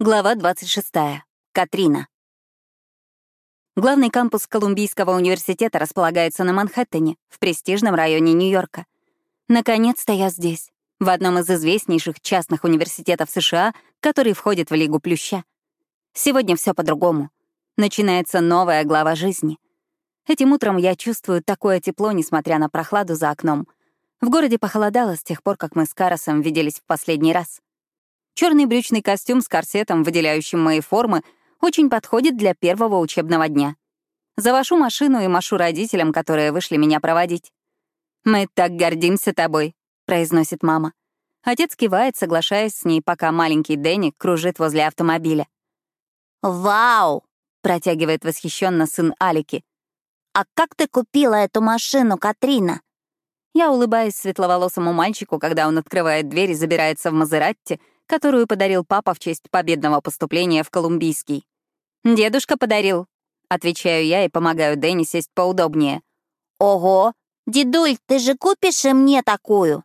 Глава 26. Катрина. Главный кампус Колумбийского университета располагается на Манхэттене, в престижном районе Нью-Йорка. Наконец-то я здесь, в одном из известнейших частных университетов США, который входит в Лигу Плюща. Сегодня все по-другому. Начинается новая глава жизни. Этим утром я чувствую такое тепло, несмотря на прохладу за окном. В городе похолодало с тех пор, как мы с Карасом виделись в последний раз. Черный брючный костюм с корсетом, выделяющим мои формы, очень подходит для первого учебного дня. Завожу машину и машу родителям, которые вышли меня проводить. «Мы так гордимся тобой», — произносит мама. Отец кивает, соглашаясь с ней, пока маленький Дэнни кружит возле автомобиля. «Вау!» — протягивает восхищенно сын Алики. «А как ты купила эту машину, Катрина?» Я улыбаюсь светловолосому мальчику, когда он открывает дверь и забирается в Мазератти, которую подарил папа в честь победного поступления в Колумбийский. «Дедушка подарил», — отвечаю я и помогаю Дэнни сесть поудобнее. «Ого! Дедуль, ты же купишь и мне такую?»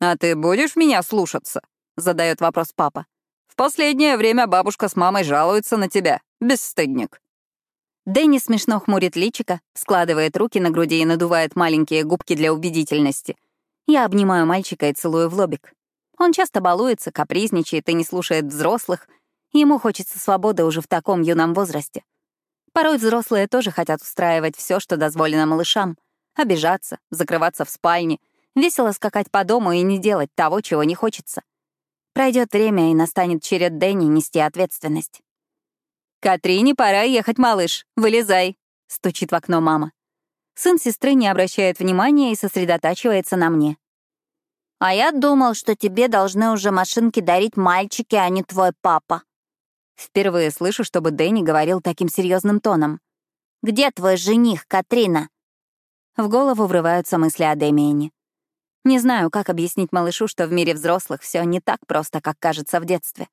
«А ты будешь меня слушаться?» — задает вопрос папа. «В последнее время бабушка с мамой жалуются на тебя, бесстыдник». Дэнни смешно хмурит личико, складывает руки на груди и надувает маленькие губки для убедительности. Я обнимаю мальчика и целую в лобик. Он часто балуется, капризничает и не слушает взрослых. Ему хочется свободы уже в таком юном возрасте. Порой взрослые тоже хотят устраивать все, что дозволено малышам. Обижаться, закрываться в спальне, весело скакать по дому и не делать того, чего не хочется. Пройдет время, и настанет черед Дэнни нести ответственность. «Катрине пора ехать, малыш. Вылезай», — стучит в окно мама. Сын сестры не обращает внимания и сосредотачивается на мне. А я думал, что тебе должны уже машинки дарить мальчики, а не твой папа. Впервые слышу, чтобы Дэнни говорил таким серьезным тоном. Где твой жених, Катрина? В голову врываются мысли о Дэмиене. Не знаю, как объяснить малышу, что в мире взрослых все не так просто, как кажется в детстве.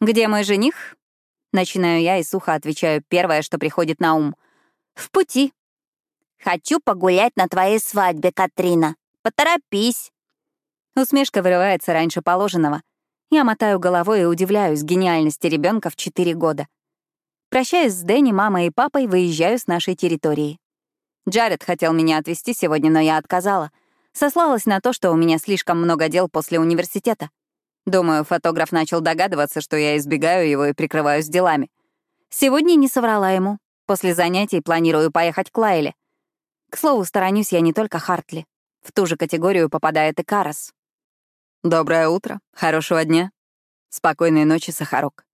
«Где мой жених?» Начинаю я и сухо отвечаю первое, что приходит на ум. «В пути». «Хочу погулять на твоей свадьбе, Катрина. Поторопись». Усмешка вырывается раньше положенного. Я мотаю головой и удивляюсь гениальности ребенка в 4 года. Прощаюсь с Дэнни, мамой и папой, выезжаю с нашей территории. Джаред хотел меня отвезти сегодня, но я отказала. Сослалась на то, что у меня слишком много дел после университета. Думаю, фотограф начал догадываться, что я избегаю его и прикрываюсь делами. Сегодня не соврала ему. После занятий планирую поехать к Лайле. К слову, сторонюсь я не только Хартли. В ту же категорию попадает и Карас. Доброе утро, хорошего дня. Спокойной ночи, Сахарок.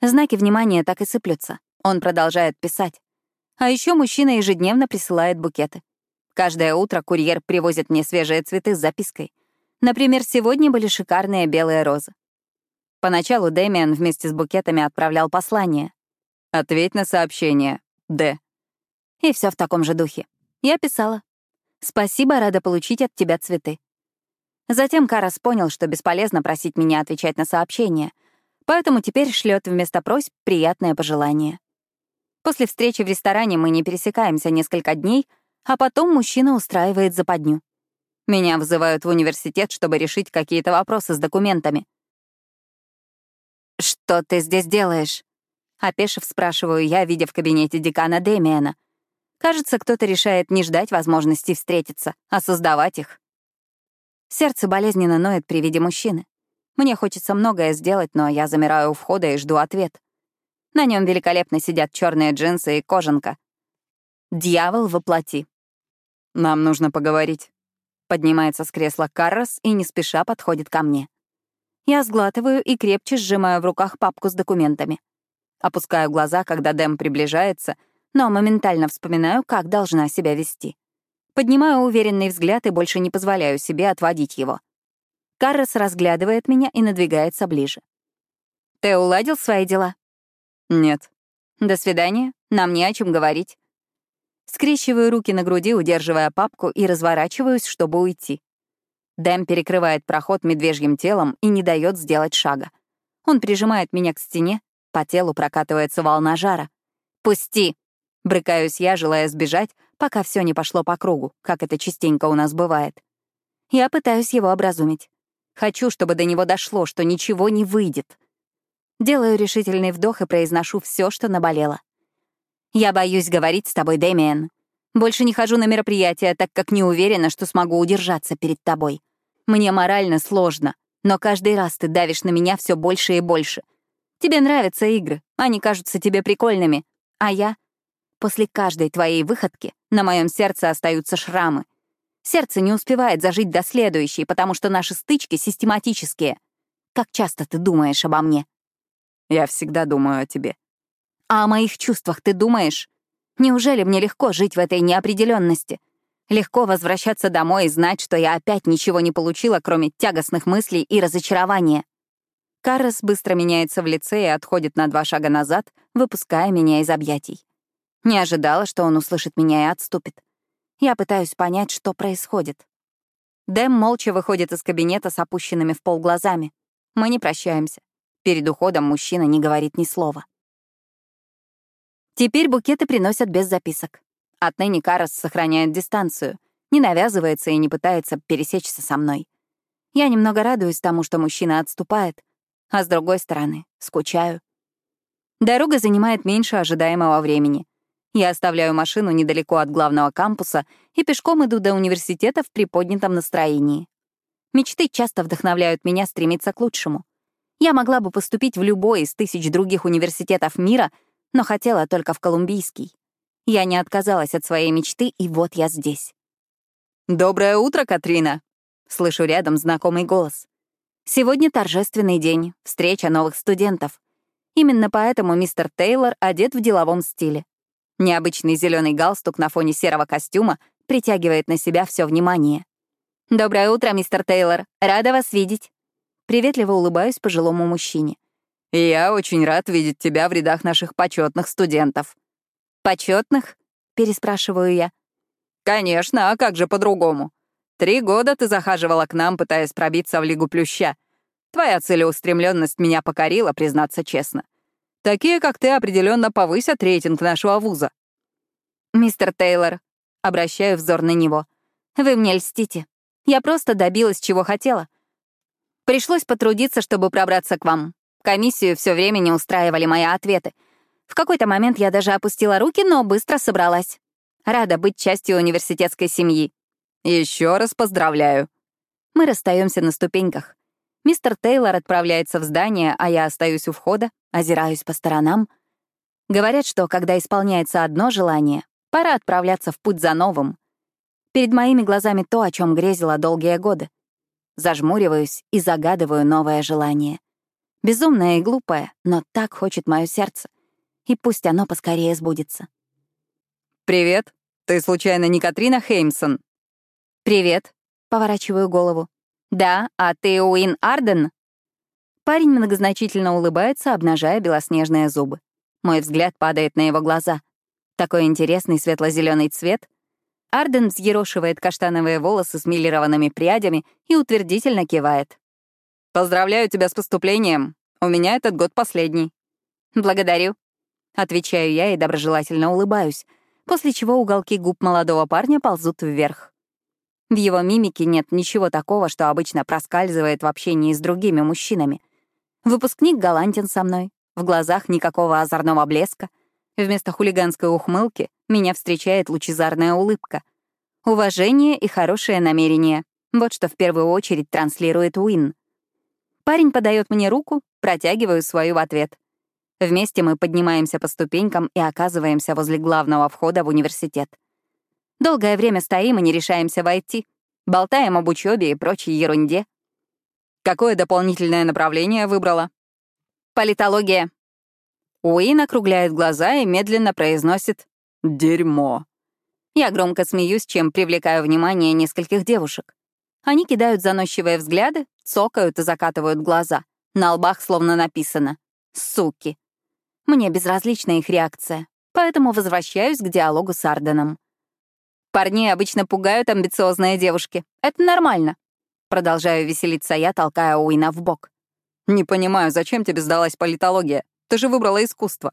Знаки внимания так и сыплются. Он продолжает писать. А еще мужчина ежедневно присылает букеты. Каждое утро курьер привозит мне свежие цветы с запиской. Например, сегодня были шикарные белые розы. Поначалу Дэмиан вместе с букетами отправлял послание. «Ответь на сообщение. Д». И все в таком же духе. Я писала. «Спасибо, рада получить от тебя цветы. Затем Карас понял, что бесполезно просить меня отвечать на сообщения, поэтому теперь шлет вместо просьб приятное пожелание. После встречи в ресторане мы не пересекаемся несколько дней, а потом мужчина устраивает западню. Меня вызывают в университет, чтобы решить какие-то вопросы с документами. «Что ты здесь делаешь?» Опешив, спрашиваю я, видя в кабинете декана Демиана. Кажется, кто-то решает не ждать возможности встретиться, а создавать их. Сердце болезненно ноет при виде мужчины. Мне хочется многое сделать, но я замираю у входа и жду ответ. На нем великолепно сидят черные джинсы и кожанка. Дьявол воплоти. «Нам нужно поговорить». Поднимается с кресла Каррос и не спеша подходит ко мне. Я сглатываю и крепче сжимаю в руках папку с документами. Опускаю глаза, когда Дэм приближается, но моментально вспоминаю, как должна себя вести. Поднимаю уверенный взгляд и больше не позволяю себе отводить его. Каррес разглядывает меня и надвигается ближе. «Ты уладил свои дела?» «Нет». «До свидания. Нам не о чем говорить». Скрещиваю руки на груди, удерживая папку, и разворачиваюсь, чтобы уйти. Дэм перекрывает проход медвежьим телом и не дает сделать шага. Он прижимает меня к стене, по телу прокатывается волна жара. «Пусти!» Брыкаюсь я, желая сбежать, пока все не пошло по кругу, как это частенько у нас бывает. Я пытаюсь его образумить. Хочу, чтобы до него дошло, что ничего не выйдет. Делаю решительный вдох и произношу все, что наболело. «Я боюсь говорить с тобой, Дэмиен. Больше не хожу на мероприятия, так как не уверена, что смогу удержаться перед тобой. Мне морально сложно, но каждый раз ты давишь на меня все больше и больше. Тебе нравятся игры, они кажутся тебе прикольными, а я... После каждой твоей выходки на моем сердце остаются шрамы. Сердце не успевает зажить до следующей, потому что наши стычки систематические. Как часто ты думаешь обо мне? Я всегда думаю о тебе. А о моих чувствах ты думаешь? Неужели мне легко жить в этой неопределенности? Легко возвращаться домой и знать, что я опять ничего не получила, кроме тягостных мыслей и разочарования. Каррес быстро меняется в лице и отходит на два шага назад, выпуская меня из объятий. Не ожидала, что он услышит меня и отступит. Я пытаюсь понять, что происходит. Дэм молча выходит из кабинета с опущенными в пол глазами. Мы не прощаемся. Перед уходом мужчина не говорит ни слова. Теперь букеты приносят без записок. Отныне Карас сохраняет дистанцию, не навязывается и не пытается пересечься со мной. Я немного радуюсь тому, что мужчина отступает, а с другой стороны — скучаю. Дорога занимает меньше ожидаемого времени. Я оставляю машину недалеко от главного кампуса и пешком иду до университета в приподнятом настроении. Мечты часто вдохновляют меня стремиться к лучшему. Я могла бы поступить в любой из тысяч других университетов мира, но хотела только в Колумбийский. Я не отказалась от своей мечты, и вот я здесь. «Доброе утро, Катрина!» — слышу рядом знакомый голос. Сегодня торжественный день, встреча новых студентов. Именно поэтому мистер Тейлор одет в деловом стиле. Необычный зеленый галстук на фоне серого костюма притягивает на себя все внимание. «Доброе утро, мистер Тейлор. Рада вас видеть». Приветливо улыбаюсь пожилому мужчине. «Я очень рад видеть тебя в рядах наших почетных студентов». «Почетных?» — переспрашиваю я. «Конечно, а как же по-другому? Три года ты захаживала к нам, пытаясь пробиться в Лигу Плюща. Твоя целеустремленность меня покорила, признаться честно. Такие, как ты, определенно повысят рейтинг нашего вуза». «Мистер Тейлор», — обращаю взор на него, — «вы мне льстите. Я просто добилась, чего хотела. Пришлось потрудиться, чтобы пробраться к вам. Комиссию все время не устраивали мои ответы. В какой-то момент я даже опустила руки, но быстро собралась. Рада быть частью университетской семьи. Еще раз поздравляю. Мы расстаемся на ступеньках. Мистер Тейлор отправляется в здание, а я остаюсь у входа, озираюсь по сторонам. Говорят, что когда исполняется одно желание, пора отправляться в путь за новым. Перед моими глазами то, о чем грезила долгие годы. Зажмуриваюсь и загадываю новое желание. Безумное и глупое, но так хочет мое сердце. И пусть оно поскорее сбудется. «Привет. Ты случайно не Катрина Хеймсон?» «Привет», — поворачиваю голову. «Да, а ты Уин Арден?» Парень многозначительно улыбается, обнажая белоснежные зубы. Мой взгляд падает на его глаза. Такой интересный светло-зеленый цвет, Арден взъерошивает каштановые волосы с милированными прядями и утвердительно кивает. «Поздравляю тебя с поступлением. У меня этот год последний». «Благодарю», — отвечаю я и доброжелательно улыбаюсь, после чего уголки губ молодого парня ползут вверх. В его мимике нет ничего такого, что обычно проскальзывает в общении с другими мужчинами. Выпускник галантен со мной, в глазах никакого озорного блеска — Вместо хулиганской ухмылки меня встречает лучезарная улыбка. Уважение и хорошее намерение — вот что в первую очередь транслирует Уин. Парень подает мне руку, протягиваю свою в ответ. Вместе мы поднимаемся по ступенькам и оказываемся возле главного входа в университет. Долгое время стоим и не решаемся войти. Болтаем об учебе и прочей ерунде. Какое дополнительное направление выбрала? Политология, Уин округляет глаза и медленно произносит «Дерьмо». Я громко смеюсь, чем привлекаю внимание нескольких девушек. Они кидают заносчивые взгляды, цокают и закатывают глаза. На лбах словно написано «Суки». Мне безразлична их реакция, поэтому возвращаюсь к диалогу с Арденом. Парней обычно пугают амбициозные девушки. Это нормально. Продолжаю веселиться я, толкая Уина в бок. «Не понимаю, зачем тебе сдалась политология? Ты же выбрала искусство.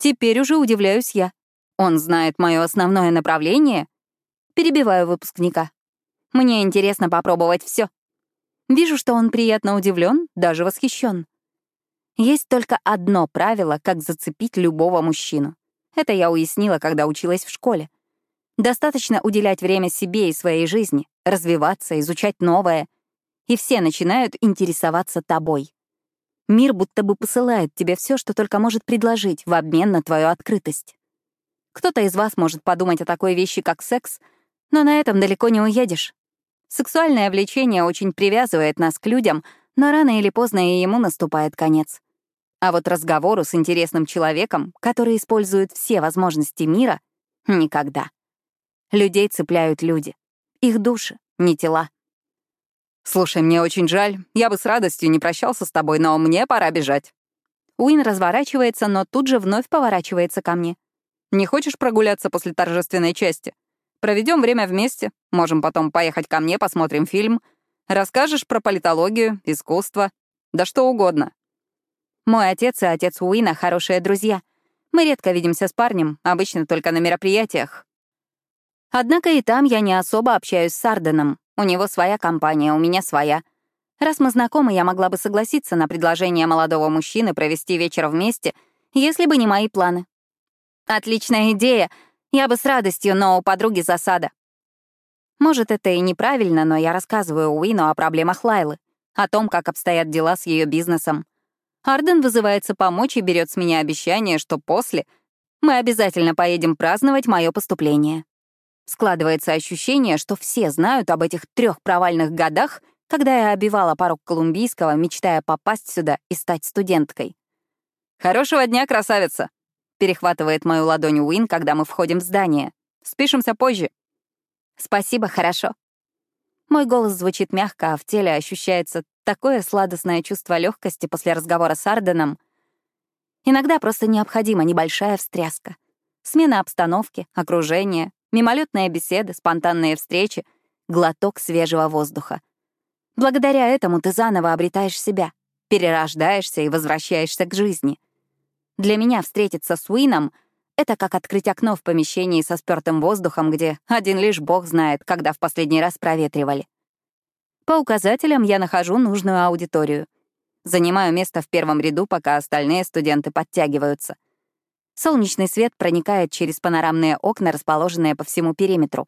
Теперь уже удивляюсь я. Он знает мое основное направление? Перебиваю выпускника. Мне интересно попробовать все. Вижу, что он приятно удивлен, даже восхищен. Есть только одно правило, как зацепить любого мужчину. Это я уяснила, когда училась в школе. Достаточно уделять время себе и своей жизни, развиваться, изучать новое, и все начинают интересоваться тобой. Мир будто бы посылает тебе все, что только может предложить в обмен на твою открытость. Кто-то из вас может подумать о такой вещи, как секс, но на этом далеко не уедешь. Сексуальное влечение очень привязывает нас к людям, но рано или поздно и ему наступает конец. А вот разговору с интересным человеком, который использует все возможности мира, — никогда. Людей цепляют люди. Их души, не тела. «Слушай, мне очень жаль. Я бы с радостью не прощался с тобой, но мне пора бежать». Уин разворачивается, но тут же вновь поворачивается ко мне. «Не хочешь прогуляться после торжественной части? Проведем время вместе. Можем потом поехать ко мне, посмотрим фильм. Расскажешь про политологию, искусство, да что угодно. Мой отец и отец Уина — хорошие друзья. Мы редко видимся с парнем, обычно только на мероприятиях. Однако и там я не особо общаюсь с Арденом. У него своя компания, у меня своя. Раз мы знакомы, я могла бы согласиться на предложение молодого мужчины провести вечер вместе, если бы не мои планы. Отличная идея. Я бы с радостью, но у подруги засада. Может, это и неправильно, но я рассказываю Уину о проблемах Лайлы, о том, как обстоят дела с ее бизнесом. Арден вызывается помочь и берет с меня обещание, что после мы обязательно поедем праздновать мое поступление. Складывается ощущение, что все знают об этих трех провальных годах, когда я обивала порог Колумбийского, мечтая попасть сюда и стать студенткой. «Хорошего дня, красавица!» — перехватывает мою ладонь Уин, когда мы входим в здание. «Спишемся позже». «Спасибо, хорошо». Мой голос звучит мягко, а в теле ощущается такое сладостное чувство легкости после разговора с Арденом. Иногда просто необходима небольшая встряска. Смена обстановки, окружения, мимолетные беседы, спонтанные встречи, глоток свежего воздуха. Благодаря этому ты заново обретаешь себя, перерождаешься и возвращаешься к жизни. Для меня встретиться с Уином — это как открыть окно в помещении со спёртым воздухом, где один лишь бог знает, когда в последний раз проветривали. По указателям я нахожу нужную аудиторию. Занимаю место в первом ряду, пока остальные студенты подтягиваются. Солнечный свет проникает через панорамные окна, расположенные по всему периметру.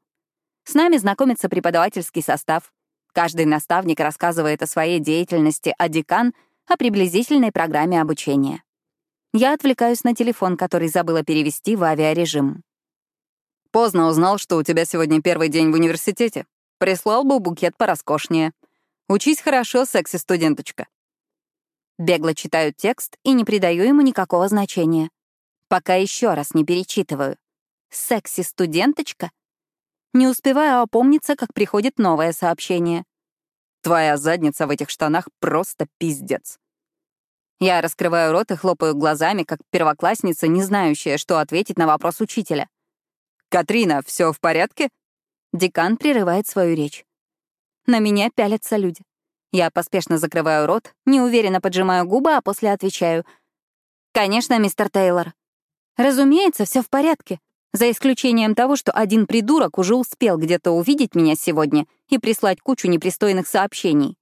С нами знакомится преподавательский состав. Каждый наставник рассказывает о своей деятельности, а декан — о приблизительной программе обучения. Я отвлекаюсь на телефон, который забыла перевести в авиарежим. «Поздно узнал, что у тебя сегодня первый день в университете. Прислал бы букет пороскошнее. Учись хорошо, секси-студенточка». Бегло читаю текст и не придаю ему никакого значения. Пока еще раз не перечитываю. «Секси-студенточка?» Не успеваю опомниться, как приходит новое сообщение. «Твоя задница в этих штанах просто пиздец». Я раскрываю рот и хлопаю глазами, как первоклассница, не знающая, что ответить на вопрос учителя. «Катрина, все в порядке?» Декан прерывает свою речь. На меня пялятся люди. Я поспешно закрываю рот, неуверенно поджимаю губы, а после отвечаю. «Конечно, мистер Тейлор». «Разумеется, все в порядке», за исключением того, что один придурок уже успел где-то увидеть меня сегодня и прислать кучу непристойных сообщений.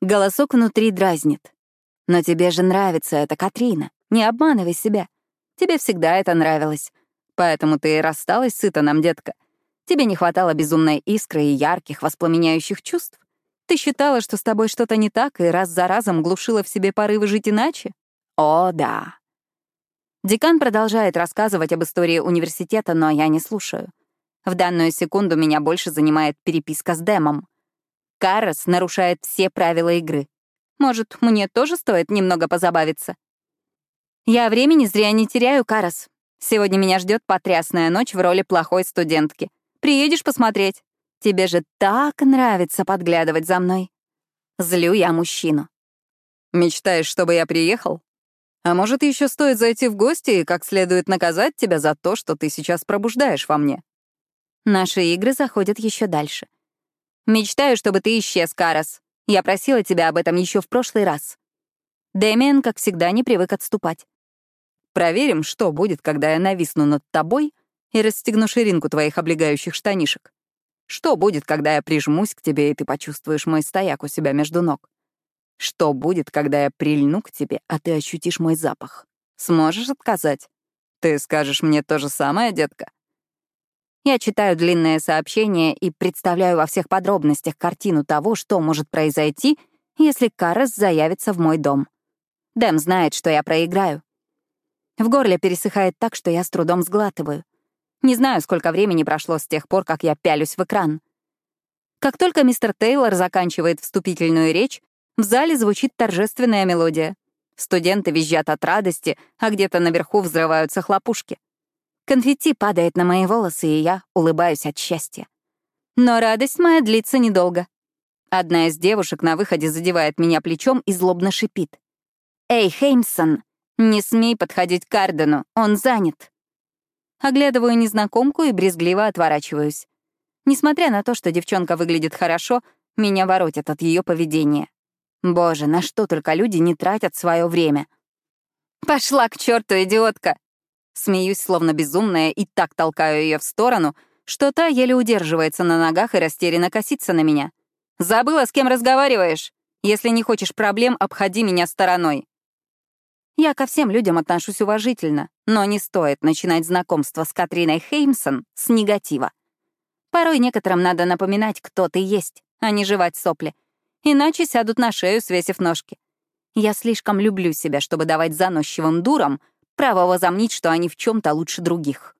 Голосок внутри дразнит. Но тебе же нравится эта Катрина. Не обманывай себя. Тебе всегда это нравилось. Поэтому ты и рассталась с Итаном, детка. Тебе не хватало безумной искры и ярких, воспламеняющих чувств. Ты считала, что с тобой что-то не так, и раз за разом глушила в себе порывы жить иначе? О, да. Декан продолжает рассказывать об истории университета, но я не слушаю. В данную секунду меня больше занимает переписка с Дэмом. Каррес нарушает все правила игры. Может, мне тоже стоит немного позабавиться? Я времени зря не теряю, Карас. Сегодня меня ждет потрясная ночь в роли плохой студентки. Приедешь посмотреть? Тебе же так нравится подглядывать за мной. Злю я мужчину. Мечтаешь, чтобы я приехал? А может, еще стоит зайти в гости и как следует наказать тебя за то, что ты сейчас пробуждаешь во мне? Наши игры заходят еще дальше. Мечтаю, чтобы ты исчез, Карас. Я просила тебя об этом еще в прошлый раз. Дэмиан, как всегда, не привык отступать. Проверим, что будет, когда я нависну над тобой и расстегну ширинку твоих облегающих штанишек. Что будет, когда я прижмусь к тебе, и ты почувствуешь мой стояк у себя между ног? Что будет, когда я прильну к тебе, а ты ощутишь мой запах? Сможешь отказать? Ты скажешь мне то же самое, детка? Я читаю длинное сообщение и представляю во всех подробностях картину того, что может произойти, если Карас заявится в мой дом. Дэм знает, что я проиграю. В горле пересыхает так, что я с трудом сглатываю. Не знаю, сколько времени прошло с тех пор, как я пялюсь в экран. Как только мистер Тейлор заканчивает вступительную речь, в зале звучит торжественная мелодия. Студенты визжат от радости, а где-то наверху взрываются хлопушки. Конфетти падает на мои волосы, и я улыбаюсь от счастья. Но радость моя длится недолго. Одна из девушек на выходе задевает меня плечом и злобно шипит. «Эй, Хеймсон, не смей подходить к Кардену, он занят». Оглядываю незнакомку и брезгливо отворачиваюсь. Несмотря на то, что девчонка выглядит хорошо, меня воротит от ее поведения. Боже, на что только люди не тратят свое время. «Пошла к черту, идиотка!» Смеюсь, словно безумная, и так толкаю ее в сторону, что та еле удерживается на ногах и растерянно косится на меня. «Забыла, с кем разговариваешь? Если не хочешь проблем, обходи меня стороной». Я ко всем людям отношусь уважительно, но не стоит начинать знакомство с Катриной Хеймсон с негатива. Порой некоторым надо напоминать, кто ты есть, а не жевать сопли — иначе сядут на шею, свесив ножки. Я слишком люблю себя, чтобы давать заносчивым дурам право возомнить, что они в чем то лучше других.